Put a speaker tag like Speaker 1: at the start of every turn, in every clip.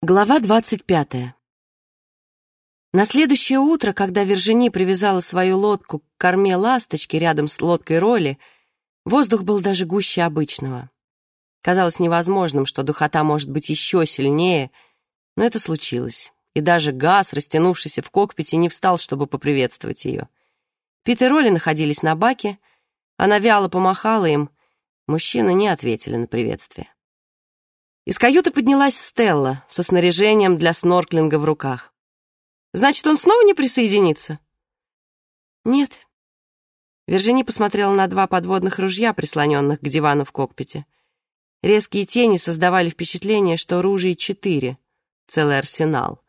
Speaker 1: Глава двадцать пятая. На следующее утро, когда Вержини привязала свою лодку к корме ласточки рядом с лодкой Роли, воздух был даже гуще обычного. Казалось невозможным, что духота может быть еще сильнее, но это случилось, и даже газ, растянувшийся в кокпите, не встал, чтобы поприветствовать ее. Пит и Роли находились на баке, она вяло помахала им, мужчины не ответили на приветствие. Из каюты поднялась Стелла со снаряжением для снорклинга в руках. «Значит, он снова не присоединится?» «Нет». Вержини посмотрела на два подводных ружья, прислоненных к дивану в кокпите. Резкие тени создавали впечатление, что ружей четыре, целый арсенал.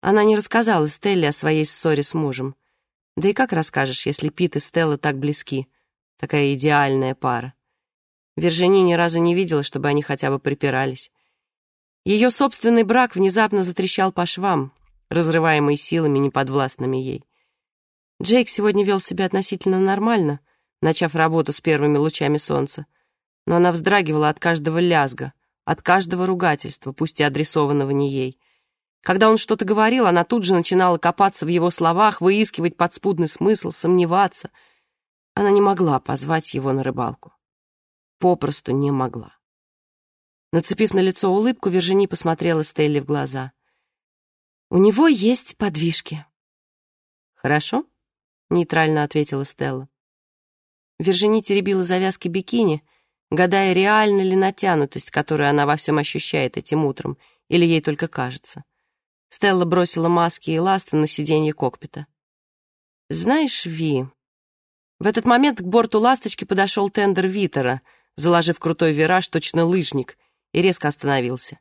Speaker 1: Она не рассказала Стелле о своей ссоре с мужем. Да и как расскажешь, если Пит и Стелла так близки? Такая идеальная пара. Вержини ни разу не видела, чтобы они хотя бы припирались. Ее собственный брак внезапно затрещал по швам, разрываемый силами, неподвластными ей. Джейк сегодня вел себя относительно нормально, начав работу с первыми лучами солнца, но она вздрагивала от каждого лязга, от каждого ругательства, пусть и адресованного не ей. Когда он что-то говорил, она тут же начинала копаться в его словах, выискивать подспудный смысл, сомневаться. Она не могла позвать его на рыбалку попросту не могла. Нацепив на лицо улыбку, Вержини посмотрела Стелле в глаза. «У него есть подвижки». «Хорошо», — нейтрально ответила Стелла. Вержини теребила завязки бикини, гадая, реальна ли натянутость, которую она во всем ощущает этим утром, или ей только кажется. Стелла бросила маски и ласты на сиденье кокпита. «Знаешь, Ви...» В этот момент к борту «Ласточки» подошел тендер Витера — заложив крутой вираж, точно лыжник, и резко остановился.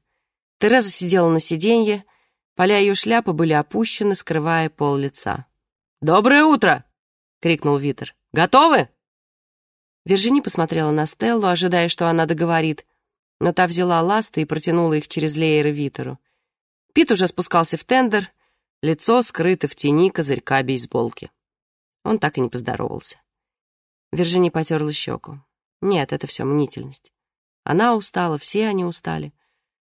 Speaker 1: Тереза сидела на сиденье, поля ее шляпы были опущены, скрывая пол лица. «Доброе утро!» — крикнул Витер. «Готовы?» Виржини посмотрела на Стеллу, ожидая, что она договорит, но та взяла ласты и протянула их через лееры Витеру. Пит уже спускался в тендер, лицо скрыто в тени козырька бейсболки. Он так и не поздоровался. Виржини потерла щеку. Нет, это все мнительность. Она устала, все они устали.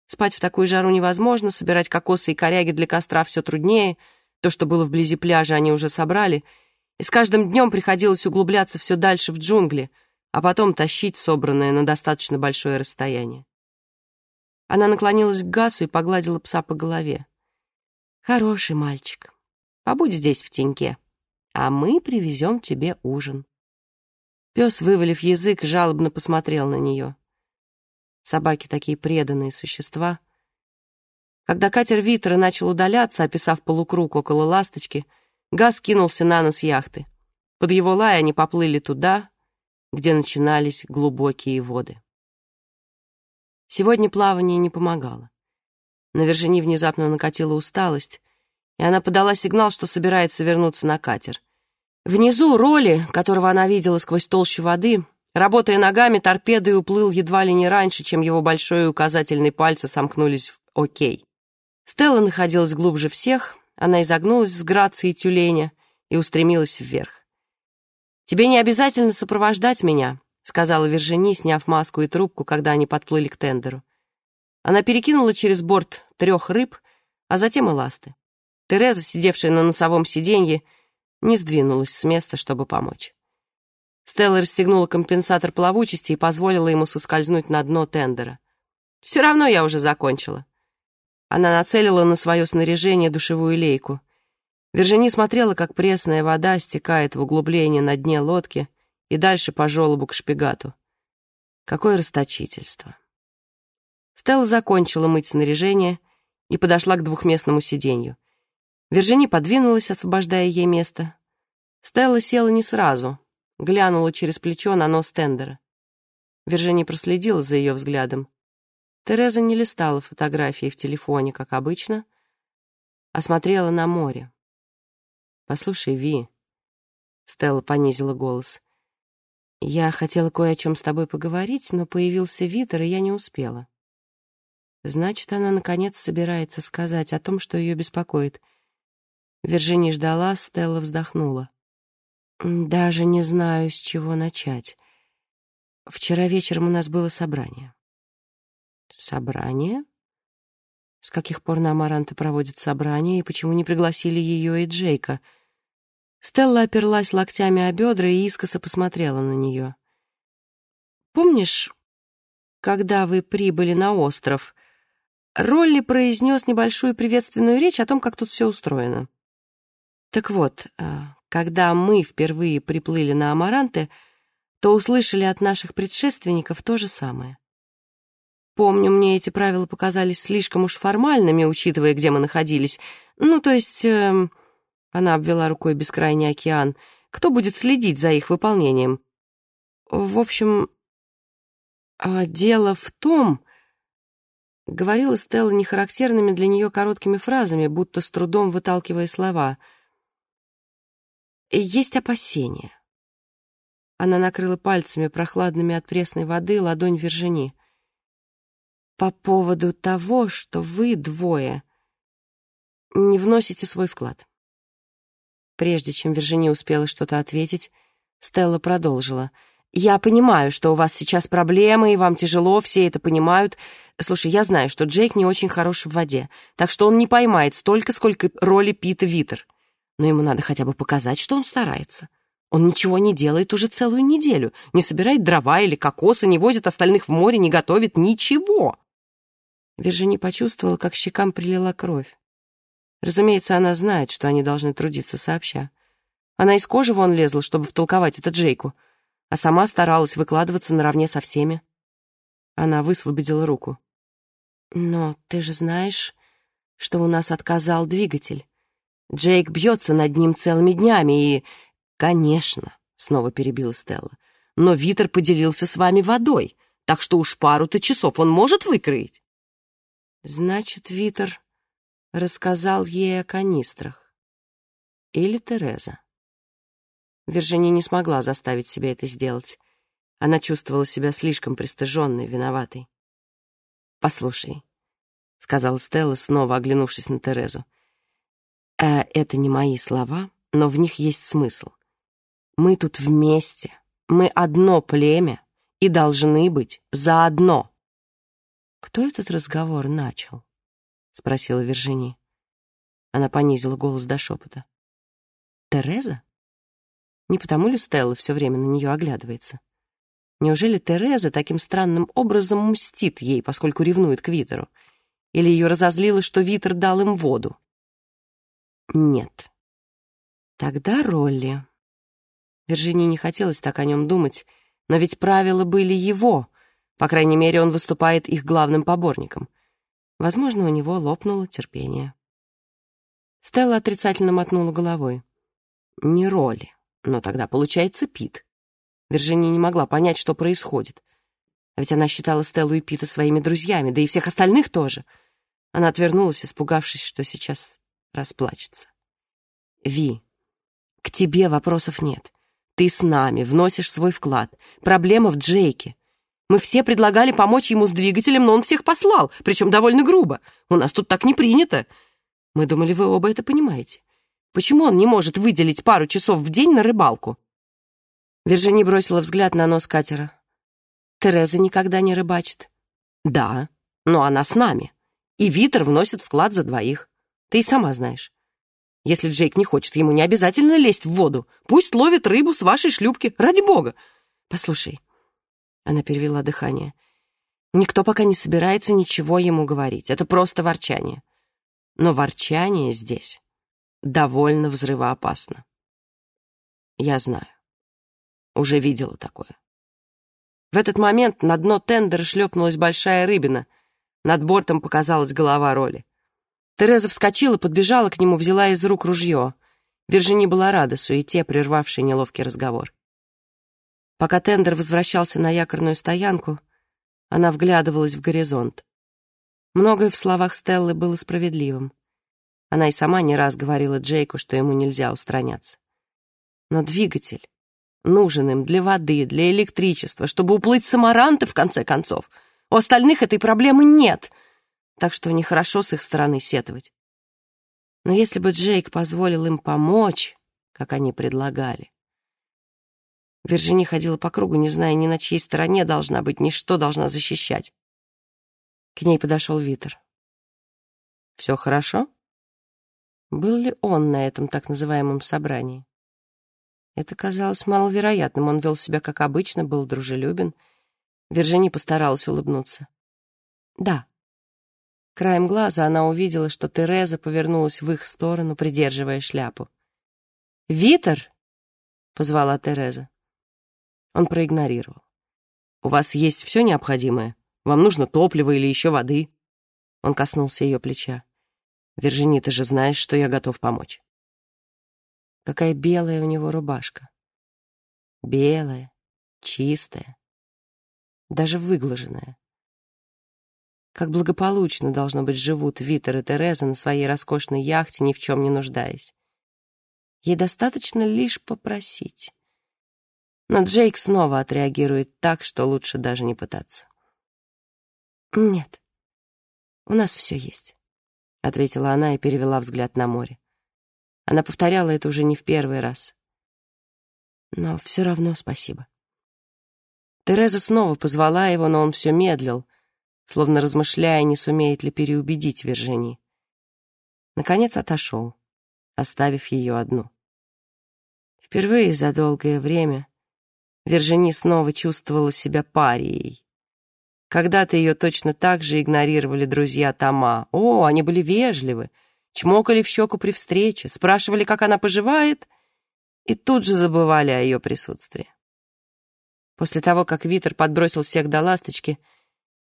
Speaker 1: Спать в такую жару невозможно, собирать кокосы и коряги для костра все труднее. То, что было вблизи пляжа, они уже собрали. И с каждым днем приходилось углубляться все дальше в джунгли, а потом тащить собранное на достаточно большое расстояние. Она наклонилась к Гасу и погладила пса по голове. «Хороший мальчик. Побудь здесь в теньке, а мы привезем тебе ужин». Пес, вывалив язык, жалобно посмотрел на нее. Собаки такие преданные существа. Когда катер Витера начал удаляться, описав полукруг около ласточки, Газ кинулся на нос яхты. Под его лай они поплыли туда, где начинались глубокие воды. Сегодня плавание не помогало. На Вержини внезапно накатила усталость, и она подала сигнал, что собирается вернуться на катер — Внизу Роли, которого она видела сквозь толщу воды, работая ногами, торпедой уплыл едва ли не раньше, чем его большой и указательный пальцы сомкнулись в «Окей». Стелла находилась глубже всех, она изогнулась с грацией тюленя и устремилась вверх. «Тебе не обязательно сопровождать меня», — сказала Вержини, сняв маску и трубку, когда они подплыли к тендеру. Она перекинула через борт трех рыб, а затем и ласты. Тереза, сидевшая на носовом сиденье, не сдвинулась с места, чтобы помочь. Стелла расстегнула компенсатор плавучести и позволила ему соскользнуть на дно тендера. «Все равно я уже закончила». Она нацелила на свое снаряжение душевую лейку. Вержини смотрела, как пресная вода стекает в углубление на дне лодки и дальше по желобу к шпигату. Какое расточительство. Стелла закончила мыть снаряжение и подошла к двухместному сиденью. Вержини подвинулась, освобождая ей место. Стелла села не сразу, глянула через плечо на нос тендера. Вержини проследила за ее взглядом. Тереза не листала фотографии в телефоне, как обычно, а смотрела на море. «Послушай, Ви», — Стелла понизила голос, — «я хотела кое о чем с тобой поговорить, но появился Витер, и я не успела». Значит, она, наконец, собирается сказать о том, что ее беспокоит — Виржини ждала, Стелла вздохнула. «Даже не знаю, с чего начать. Вчера вечером у нас было собрание». «Собрание?» С каких пор на Амаранте проводят собрания, и почему не пригласили ее и Джейка? Стелла оперлась локтями о бедра и искоса посмотрела на нее. «Помнишь, когда вы прибыли на остров, Ролли произнес небольшую приветственную речь о том, как тут все устроено. Так вот, а, когда мы впервые приплыли на Амаранте, то услышали от наших предшественников то же самое. Помню, мне эти правила показались слишком уж формальными, учитывая, где мы находились. Ну, то есть, э, она обвела рукой бескрайний океан. Кто будет следить за их выполнением? В общем, а дело в том, говорила Стелла нехарактерными для нее короткими фразами, будто с трудом выталкивая слова — есть опасения. Она накрыла пальцами, прохладными от пресной воды, ладонь Вержини. По поводу того, что вы двое не вносите свой вклад. Прежде чем Вержини успела что-то ответить, Стелла продолжила. «Я понимаю, что у вас сейчас проблемы, и вам тяжело, все это понимают. Слушай, я знаю, что Джейк не очень хорош в воде, так что он не поймает столько, сколько роли Пита Витер но ему надо хотя бы показать, что он старается. Он ничего не делает уже целую неделю, не собирает дрова или кокосы, не возит остальных в море, не готовит ничего. Виржини почувствовала, как щекам прилила кровь. Разумеется, она знает, что они должны трудиться сообща. Она из кожи вон лезла, чтобы втолковать это Джейку, а сама старалась выкладываться наравне со всеми. Она высвободила руку. «Но ты же знаешь, что у нас отказал двигатель. Джейк бьется над ним целыми днями и... Конечно, снова перебила Стелла. Но Витер поделился с вами водой, так что уж пару-то часов он может выкроить. Значит, Витер рассказал ей о канистрах. Или Тереза. Виржиния не смогла заставить себя это сделать. Она чувствовала себя слишком пристыженной, виноватой. «Послушай», — сказала Стелла, снова оглянувшись на Терезу, — а это не мои слова, но в них есть смысл. Мы тут вместе, мы одно племя и должны быть заодно. Кто этот разговор начал? спросила Виржини. Она понизила голос до шепота. Тереза? Не потому ли Стелла все время на нее оглядывается? Неужели Тереза таким странным образом мстит ей, поскольку ревнует к Витеру? Или ее разозлило, что Витер дал им воду? Нет. Тогда Ролли. Виржинии не хотелось так о нем думать, но ведь правила были его. По крайней мере, он выступает их главным поборником. Возможно, у него лопнуло терпение. Стелла отрицательно мотнула головой. Не Ролли, но тогда получается Пит. Виржиния не могла понять, что происходит. А ведь она считала Стеллу и Пита своими друзьями, да и всех остальных тоже. Она отвернулась, испугавшись, что сейчас расплачется. Ви, к тебе вопросов нет. Ты с нами, вносишь свой вклад. Проблема в Джейке. Мы все предлагали помочь ему с двигателем, но он всех послал, причем довольно грубо. У нас тут так не принято. Мы думали, вы оба это понимаете. Почему он не может выделить пару часов в день на рыбалку? Виржини бросила взгляд на нос катера. Тереза никогда не рыбачит. Да, но она с нами. И Витер вносит вклад за двоих. Ты и сама знаешь. Если Джейк не хочет, ему не обязательно лезть в воду. Пусть ловит рыбу с вашей шлюпки, ради бога. Послушай, она перевела дыхание. Никто пока не собирается ничего ему говорить. Это просто ворчание. Но ворчание здесь довольно взрывоопасно. Я знаю. Уже видела такое. В этот момент на дно тендера шлепнулась большая рыбина. Над бортом показалась голова роли. Тереза вскочила, подбежала к нему, взяла из рук ружье. Виржини была рада суете, прервавшей неловкий разговор. Пока тендер возвращался на якорную стоянку, она вглядывалась в горизонт. Многое в словах Стеллы было справедливым. Она и сама не раз говорила Джейку, что ему нельзя устраняться. Но двигатель нужен им для воды, для электричества, чтобы уплыть с Амаранта, в конце концов. У остальных этой проблемы нет — так что нехорошо с их стороны сетовать. Но если бы Джейк позволил им помочь, как они предлагали... Виржини ходила по кругу, не зная ни на чьей стороне должна быть, ни что должна защищать. К ней подошел Витер. Все хорошо? Был ли он на этом так называемом собрании? Это казалось маловероятным. Он вел себя как обычно, был дружелюбен. Виржини постаралась улыбнуться. «Да». Краем глаза она увидела, что Тереза повернулась в их сторону, придерживая шляпу. «Витер!» — позвала Тереза. Он проигнорировал. «У вас есть все необходимое? Вам нужно топливо или еще воды?» Он коснулся ее плеча. «Виржини, ты же знаешь, что я готов помочь». Какая белая у него рубашка. Белая, чистая, даже выглаженная. Как благополучно, должно быть, живут Витер и Тереза на своей роскошной яхте, ни в чем не нуждаясь. Ей достаточно лишь попросить. Но Джейк снова отреагирует так, что лучше даже не пытаться. «Нет, у нас все есть», — ответила она и перевела взгляд на море. Она повторяла это уже не в первый раз. Но все равно спасибо. Тереза снова позвала его, но он все медлил, словно размышляя, не сумеет ли переубедить Вержини. Наконец отошел, оставив ее одну. Впервые за долгое время Вержини снова чувствовала себя парией. Когда-то ее точно так же игнорировали друзья Тома. О, они были вежливы, чмокали в щеку при встрече, спрашивали, как она поживает, и тут же забывали о ее присутствии. После того, как Витер подбросил всех до ласточки,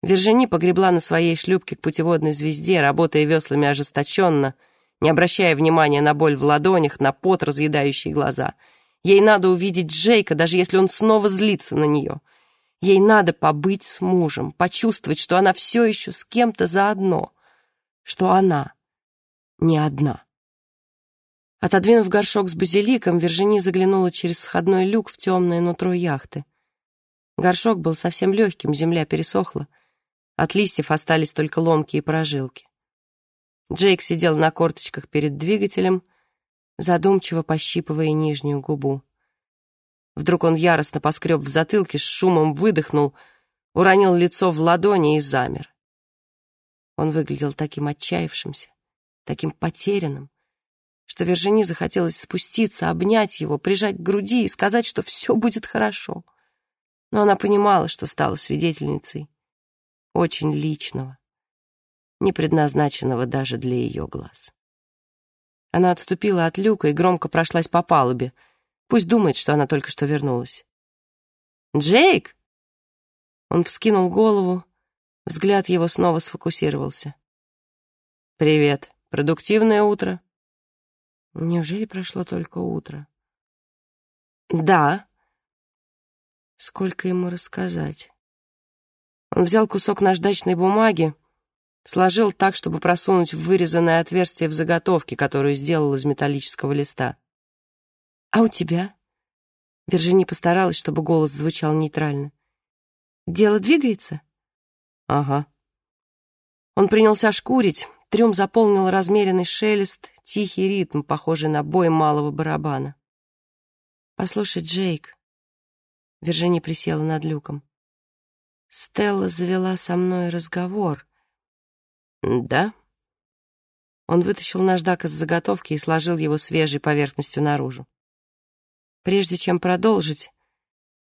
Speaker 1: Вержини погребла на своей шлюпке к путеводной звезде, работая веслами ожесточенно, не обращая внимания на боль в ладонях, на пот, разъедающий глаза. Ей надо увидеть Джейка, даже если он снова злится на нее. Ей надо побыть с мужем, почувствовать, что она все еще с кем-то заодно, что она не одна. Отодвинув горшок с базиликом, Вержини заглянула через сходной люк в темное нутро яхты. Горшок был совсем легким, земля пересохла. От листьев остались только ломкие прожилки. Джейк сидел на корточках перед двигателем, задумчиво пощипывая нижнюю губу. Вдруг он яростно поскреб в затылке, с шумом выдохнул, уронил лицо в ладони и замер. Он выглядел таким отчаявшимся таким потерянным, что Вержини захотелось спуститься, обнять его, прижать к груди и сказать, что все будет хорошо. Но она понимала, что стала свидетельницей очень личного, не предназначенного даже для ее глаз. Она отступила от люка и громко прошлась по палубе. Пусть думает, что она только что вернулась. «Джейк!» Он вскинул голову, взгляд его снова сфокусировался. «Привет», Продуктивное утро. Неужели прошло только утро? Да. Сколько ему рассказать? Он взял кусок наждачной бумаги, сложил так, чтобы просунуть в вырезанное отверстие в заготовке, которую сделал из металлического листа. «А у тебя?» Виржини постаралась, чтобы голос звучал нейтрально. «Дело двигается?» «Ага». Он принялся шкурить, Трюм заполнил размеренный шелест, тихий ритм, похожий на бой малого барабана. «Послушай, Джейк», — Виржини присела над люком, «Стелла завела со мной разговор». «Да?» Он вытащил наждак из заготовки и сложил его свежей поверхностью наружу. Прежде чем продолжить,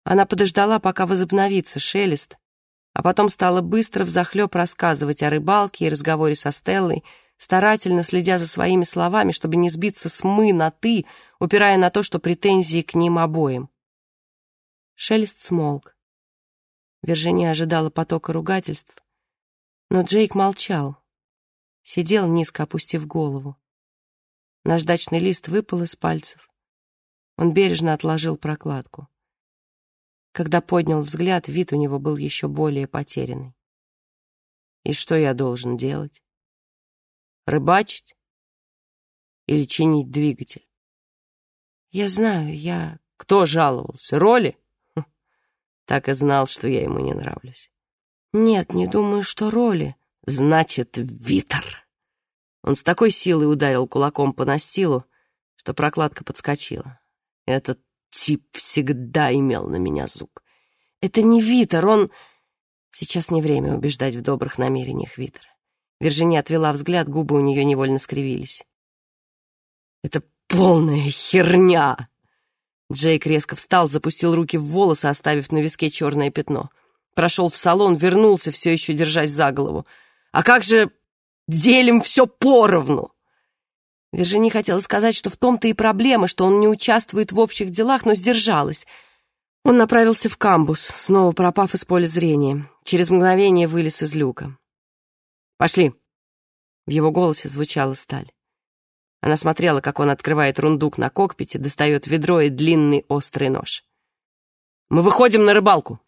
Speaker 1: она подождала, пока возобновится шелест, а потом стала быстро взахлеб рассказывать о рыбалке и разговоре со Стеллой, старательно следя за своими словами, чтобы не сбиться с «мы» на «ты», упирая на то, что претензии к ним обоим. Шелест смолк. Виржиния ожидала потока ругательств, но Джейк молчал, сидел низко, опустив голову. Наждачный лист выпал из пальцев. Он бережно отложил прокладку. Когда поднял взгляд, вид у него был еще более потерянный. И что я должен делать? Рыбачить? Или чинить двигатель? Я знаю, я... Кто жаловался? Роли? Так и знал, что я ему не нравлюсь. Нет, не думаю, что роли. Значит, Витер. Он с такой силой ударил кулаком по настилу, что прокладка подскочила. Этот тип всегда имел на меня зуб. Это не Витер, он... Сейчас не время убеждать в добрых намерениях Витера. Виржиния отвела взгляд, губы у нее невольно скривились. «Это полная херня!» Джейк резко встал, запустил руки в волосы, оставив на виске черное пятно. Прошел в салон, вернулся, все еще держась за голову. «А как же делим все поровну?» Виржини хотела сказать, что в том-то и проблема, что он не участвует в общих делах, но сдержалась. Он направился в камбус, снова пропав из поля зрения. Через мгновение вылез из люка. «Пошли!» В его голосе звучала сталь. Она смотрела, как он открывает рундук на кокпите, достает ведро и длинный острый нож. «Мы выходим на рыбалку!»